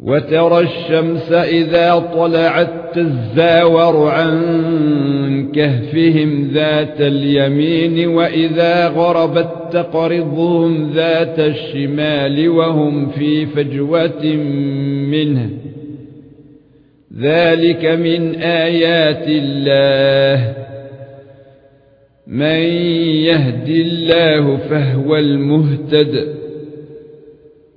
وترى الشمس إذا طلعت تزاور عن كهفهم ذات اليمين وإذا غربت تقرضهم ذات الشمال وهم في فجوة منه. ذلك من آيات الله. من يهد الله فهو المهتد.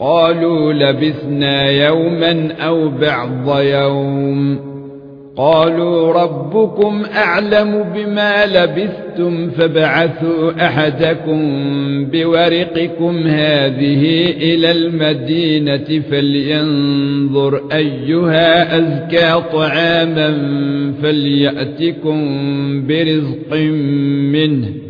قالوا لبثنا يوما أو بعض يوم. قالوا ربكم أعلم بما لبثتم فابعثوا أحدكم بورقكم هذه إلى المدينة فلينظر أيها أزكى طعاما فليأتكم برزق منه.